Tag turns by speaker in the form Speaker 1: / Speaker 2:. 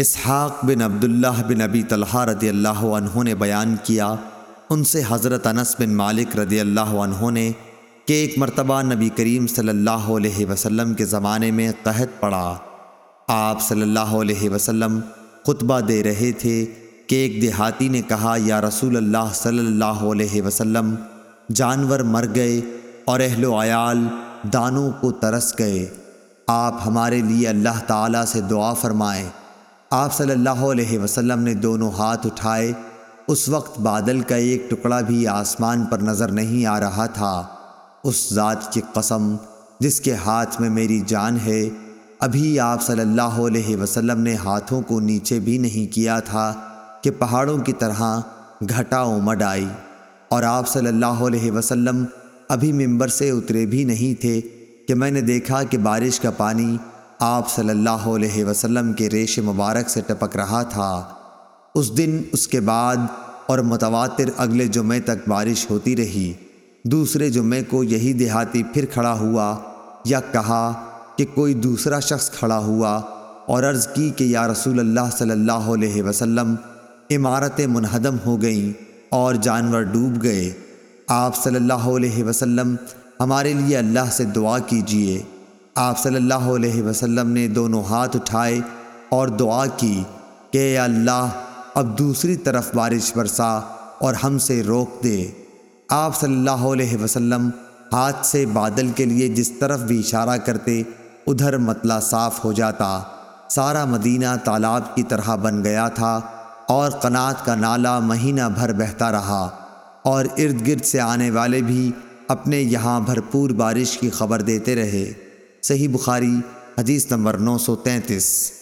Speaker 1: اسحاق بن عبداللہ بن ابی طلحہ رضی اللہ عنہ نے بیان کیا، ان سے حضرت انس بن مالک رضی اللہ عنہ نے کہ ایک مرتبہ نبی کریم صلی اللہ علیہ وسلم کے زمانے میں قحط پڑا۔ آپ صلی اللہ علیہ وسلم خطبہ دے رہے تھے کہ ایک دیہاتی نے کہا، یا رسول اللہ صلی اللہ علیہ وسلم، جانور مر گئے اور اہل و عیال دانوں کو ترس گئے۔ آپ ہمارے لیے اللہ تعالیٰ سے دعا فرمائیں۔ آپ صلی اللہ علیہ وسلم نے دونوں ہاتھ اٹھائے۔ اس وقت بادل کا ایک ٹکڑا بھی آسمان پر نظر نہیں آ رہا تھا۔ اس ذات کی قسم جس کے ہاتھ میں میری جان ہے، ابھی آپ صلی اللہ علیہ وسلم نے ہاتھوں کو نیچے بھی نہیں کیا تھا کہ پہاڑوں کی طرح گھٹا امڈ آئی اور آپ صلی اللہ علیہ وسلم ابھی ممبر سے اترے بھی نہیں تھے کہ میں نے دیکھا کہ بارش کا پانی آپ صلی اللہ علیہ وسلم کے ریش مبارک سے ٹپک رہا تھا۔ اس دن، اس کے بعد اور متواتر اگلے جمعے تک بارش ہوتی رہی۔ دوسرے جمعے کو یہی دیہاتی پھر کھڑا ہوا یا کہا کہ کوئی دوسرا شخص کھڑا ہوا اور عرض کی کہ یا رسول اللہ صلی اللہ علیہ وسلم، عمارتیں منہدم ہو گئیں اور جانور ڈوب گئے۔ آپ صلی اللہ علیہ وسلم، ہمارے لیے اللہ سے دعا کیجیے۔ آپ صلی اللہ علیہ وسلم نے دونوں ہاتھ اٹھائے اور دعا کی کہ اے اللہ، اب دوسری طرف بارش برسا اور ہم سے روک دے۔ آپ صلی اللہ علیہ وسلم ہاتھ سے بادل کے لیے جس طرف بھی اشارہ کرتے، ادھر مطلع صاف ہو جاتا۔ سارا مدینہ تالاب کی طرح بن گیا تھا اور قنات کا نالا مہینہ بھر بہتا رہا۔ اور ارد گرد سے آنے والے بھی اپنے یہاں بھرپور بارش کی خبر دیتے رہے۔ صحیح بخاری حدیث نمبر نو سو تینتیس۔